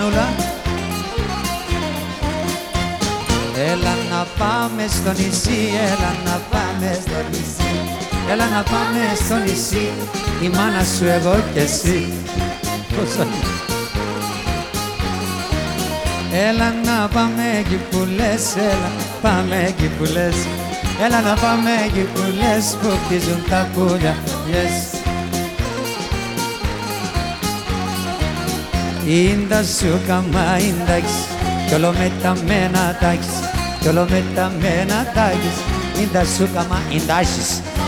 Μανούλα. Έλα να πάμε στο νησί, έλα να πάμε στο νησί. Έλα να πάμε στο νησί, η μάνα σου εγώ κι εσύ. Έλα να πάμε εκεί που λες, έλα πάμε εκεί που λες. Έλα να πάμε εκεί που λες που χτίζουν τα πουλιά, yes. Ίντα σου 'καμα ίντα 'χεις κι όλο με τα μένα τα 'χεις κι όλο με τα μένα τα 'χεις Ίντα σου 'καμα ίντα 'χεις